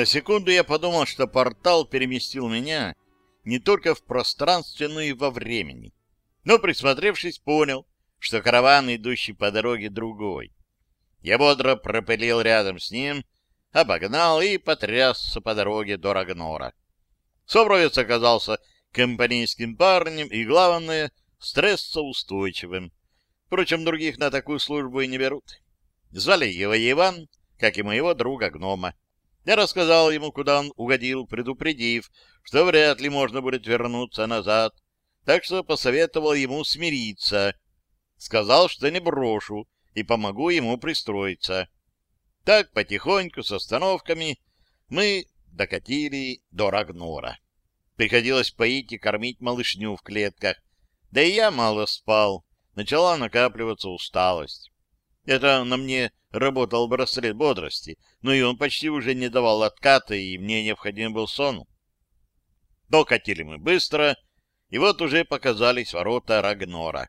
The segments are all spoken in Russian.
На секунду я подумал, что портал переместил меня не только в пространстве, но и во времени. Но, присмотревшись, понял, что караван, идущий по дороге, другой. Я бодро пропылил рядом с ним, обогнал и потрясся по дороге до Рагнора. Собровец оказался компанейским парнем и, главное, стрессоустойчивым. Впрочем, других на такую службу и не берут. Звали его Иван, как и моего друга-гнома. Я рассказал ему, куда он угодил, предупредив, что вряд ли можно будет вернуться назад, так что посоветовал ему смириться. Сказал, что не брошу и помогу ему пристроиться. Так, потихоньку, с остановками, мы докатили до Рагнора. Приходилось поить и кормить малышню в клетках. Да и я мало спал. Начала накапливаться усталость. Это на мне работал браслет бодрости, но и он почти уже не давал отката, и мне необходим был сон. Докатили мы быстро, и вот уже показались ворота Рагнора.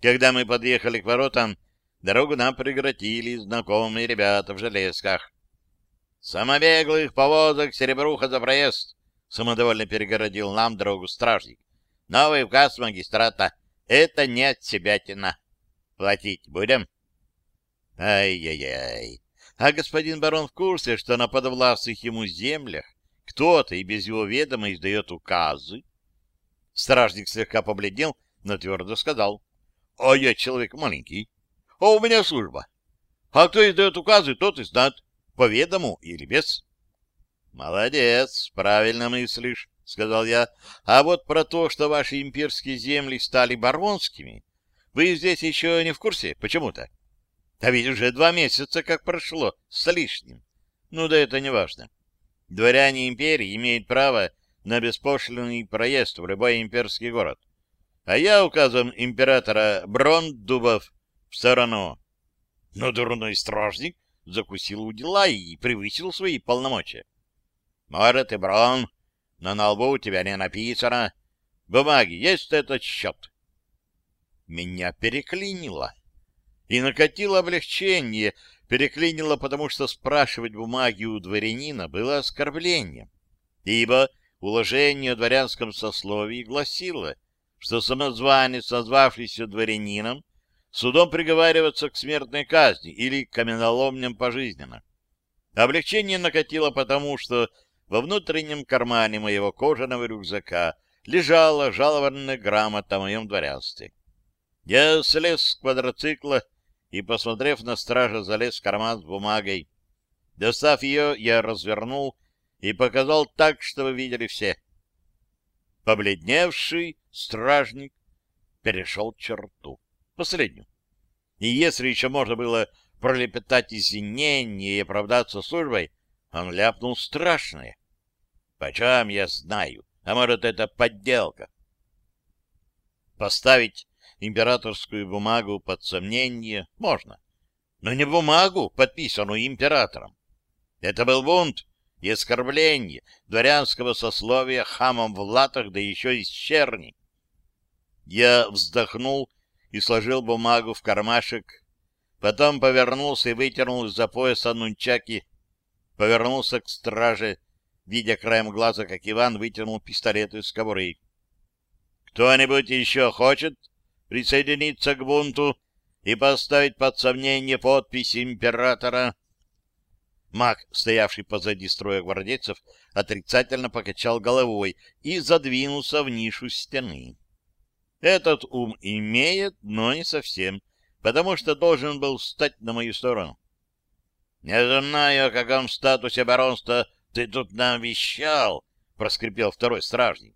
Когда мы подъехали к воротам, дорогу нам прекратили знакомые ребята в железках. «Самобеглых повозок серебруха за проезд!» — самодовольно перегородил нам дорогу стражник. «Новый указ магистрата. Это не от себятина. Платить будем?» Ай-яй-яй. А господин барон в курсе, что на подвластных ему землях кто-то и без его ведома издает указы? Стражник слегка побледнел, но твердо сказал. — А я человек маленький. А у меня служба. А кто издает указы, тот и знает, по ведому или без. — Молодец, правильно мыслишь, — сказал я. — А вот про то, что ваши имперские земли стали баронскими, вы здесь еще не в курсе почему-то? — а ведь уже два месяца как прошло, с лишним. Ну да это не важно. Дворяне империи имеют право на беспошлинный проезд в любой имперский город. А я указом императора Брондубов в сторону. Но дурной стражник закусил у дела и превысил свои полномочия. Может и Брон, но на лбу у тебя не написано. Бумаги есть этот счет. Меня переклинило и накатило облегчение, переклинило, потому что спрашивать бумаги у дворянина было оскорблением, ибо уложение о дворянском сословии гласило, что самозванец, назвавшийся дворянином, судом приговариваться к смертной казни или каменоломням пожизненно. Облегчение накатило потому, что во внутреннем кармане моего кожаного рюкзака лежала жалованная грамота о моем дворянстве. Я слез с квадроцикла и, посмотрев на стража, залез в карман с бумагой. Достав ее, я развернул и показал так, чтобы видели все. Побледневший стражник перешел черту, последнюю. И если еще можно было пролепетать извинения и оправдаться службой, он ляпнул страшное. Почем я знаю? А может, это подделка? Поставить императорскую бумагу под сомнение можно, но не бумагу, подписанную императором. Это был бунт и оскорбление дворянского сословия хамом в латах, да еще из черни. Я вздохнул и сложил бумагу в кармашек, потом повернулся и вытянул из-за пояса нунчаки, повернулся к страже, видя краем глаза, как Иван вытянул пистолет из кобуры. «Кто-нибудь еще хочет присоединиться к бунту и поставить под сомнение подпись императора. Маг, стоявший позади строя гвардейцев, отрицательно покачал головой и задвинулся в нишу стены. Этот ум имеет, но не совсем, потому что должен был встать на мою сторону. — Не знаю, о каком статусе баронства ты тут нам вещал, — проскрипел второй стражник.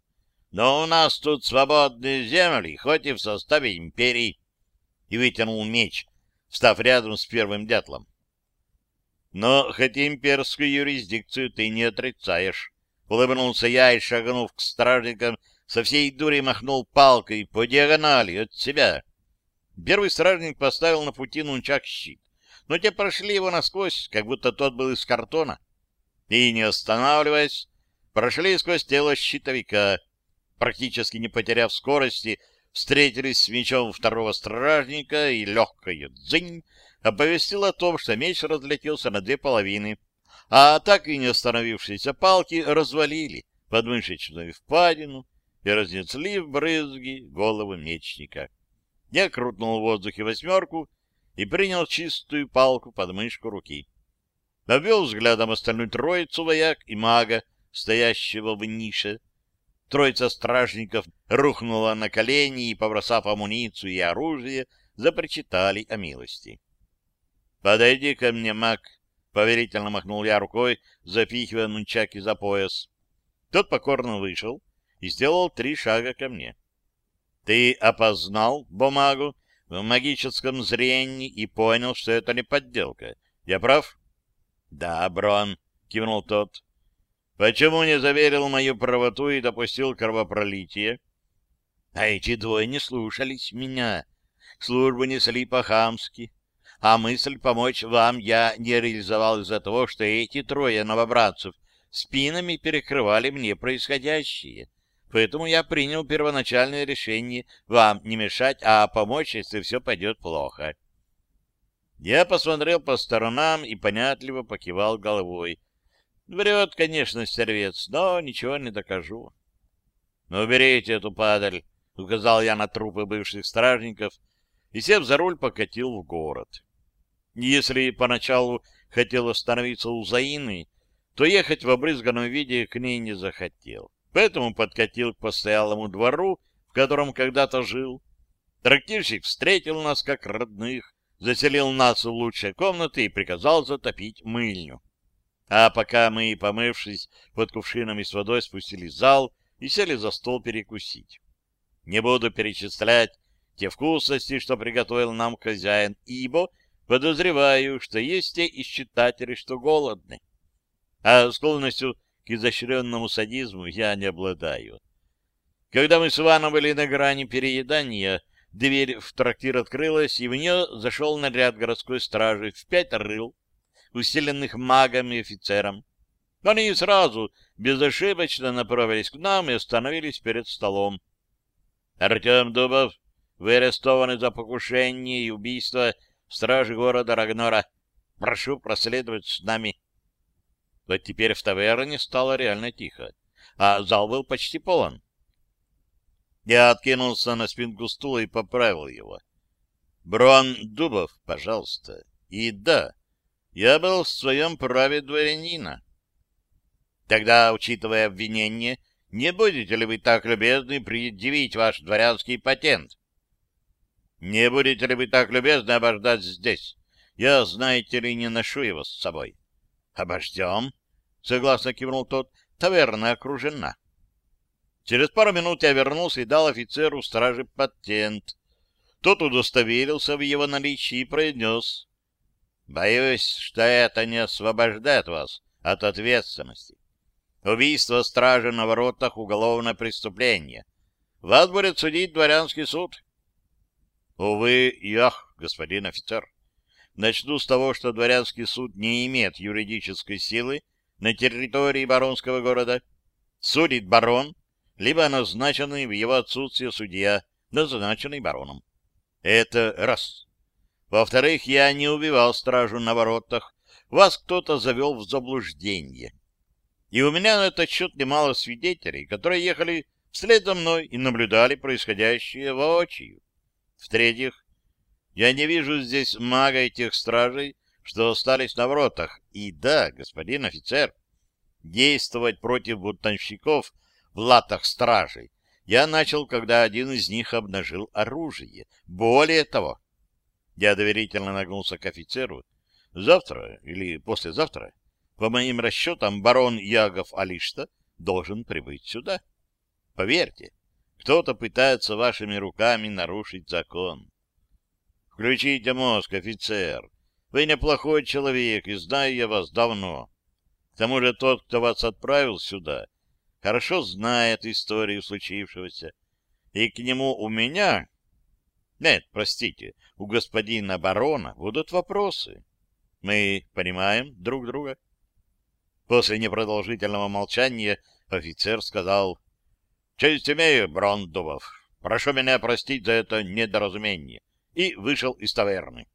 Но у нас тут свободные земли, хоть и в составе империи. И вытянул меч, встав рядом с первым дятлом. Но хоть имперскую юрисдикцию ты не отрицаешь. Улыбнулся я и, шагнув к стражникам, со всей дури махнул палкой по диагонали от себя. Первый стражник поставил на пути нунчак щит, но те прошли его насквозь, как будто тот был из картона. И, не останавливаясь, прошли сквозь тело щитовика, практически не потеряв скорости, встретились с мечом второго стражника, и легкая дзынь оповестила о том, что меч разлетелся на две половины, а так и не остановившиеся палки развалили подмышечную впадину и разнесли в брызги голову мечника. Я крутнул в воздухе восьмерку и принял чистую палку под мышку руки. Обвел взглядом остальную троицу вояк и мага, стоящего в нише. Троица стражников рухнула на колени и, побросав амуницию и оружие, запричитали о милости. — Подойди ко мне, маг, — поверительно махнул я рукой, запихивая нунчаки за пояс. Тот покорно вышел и сделал три шага ко мне. — Ты опознал бумагу в магическом зрении и понял, что это не подделка. Я прав? — Да, Брон, — кивнул тот. — Почему не заверил мою правоту и допустил кровопролитие? — А эти двое не слушались меня. Службу несли по-хамски. А мысль помочь вам я не реализовал из-за того, что эти трое новобранцев спинами перекрывали мне происходящее. Поэтому я принял первоначальное решение вам не мешать, а помочь, если все пойдет плохо. Я посмотрел по сторонам и понятливо покивал головой. Врет, конечно, стервец, но ничего не докажу. — Ну, уберите эту падаль, — указал я на трупы бывших стражников, и, сев за руль, покатил в город. Если поначалу хотел остановиться у Заины, то ехать в обрызганном виде к ней не захотел поэтому подкатил к постоялому двору, в котором когда-то жил. Трактирщик встретил нас как родных, заселил нас в лучшие комнаты и приказал затопить мыльню. А пока мы, помывшись под кувшинами с водой, спустились в зал и сели за стол перекусить. Не буду перечислять те вкусности, что приготовил нам хозяин, ибо подозреваю, что есть те из читателей, что голодны. А склонностью к изощренному садизму я не обладаю. Когда мы с Иваном были на грани переедания, дверь в трактир открылась, и в нее зашел наряд городской стражи в пять рыл, усиленных магом и офицером. Они сразу, безошибочно направились к нам и остановились перед столом. Артем Дубов, вы арестованы за покушение и убийство стражи города Рагнора. Прошу проследовать с нами. Вот теперь в таверне стало реально тихо, а зал был почти полон. Я откинулся на спинку стула и поправил его. Брон Дубов, пожалуйста. И да, я был в своем праве дворянина. Тогда, учитывая обвинение, не будете ли вы так любезны предъявить ваш дворянский патент? Не будете ли вы так любезны обождать здесь? Я, знаете ли, не ношу его с собой. — Обождем, — согласно кивнул тот. — Таверна окружена. Через пару минут я вернулся и дал офицеру стражи патент. Тот удостоверился в его наличии и произнес. — Боюсь, что это не освобождает вас от ответственности. Убийство стражи на воротах — уголовное преступление. Вас будет судить дворянский суд. — Увы ах, господин офицер. Начну с того, что дворянский суд не имеет юридической силы на территории баронского города. Судит барон, либо назначенный в его отсутствие судья, назначенный бароном. Это раз. Во-вторых, я не убивал стражу на воротах. Вас кто-то завел в заблуждение. И у меня на этот счет немало свидетелей, которые ехали вслед за мной и наблюдали происходящее воочию. В-третьих, я не вижу здесь мага и тех стражей, что остались на воротах. И да, господин офицер, действовать против бутонщиков в латах стражей я начал, когда один из них обнажил оружие. Более того, я доверительно нагнулся к офицеру. Завтра или послезавтра, по моим расчетам, барон Ягов Алишта должен прибыть сюда. Поверьте, кто-то пытается вашими руками нарушить закон. Включите мозг, офицер. Вы неплохой человек, и знаю я вас давно. К тому же тот, кто вас отправил сюда, хорошо знает историю случившегося. И к нему у меня... Нет, простите, у господина барона будут вопросы. Мы понимаем друг друга? После непродолжительного молчания офицер сказал, «Честь имею, Брондубов. Прошу меня простить за это недоразумение» и вышел из таверны.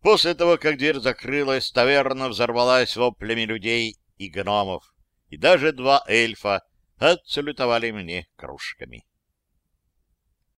После того, как дверь закрылась, таверна взорвалась воплями людей и гномов, и даже два эльфа отсалютовали мне кружками.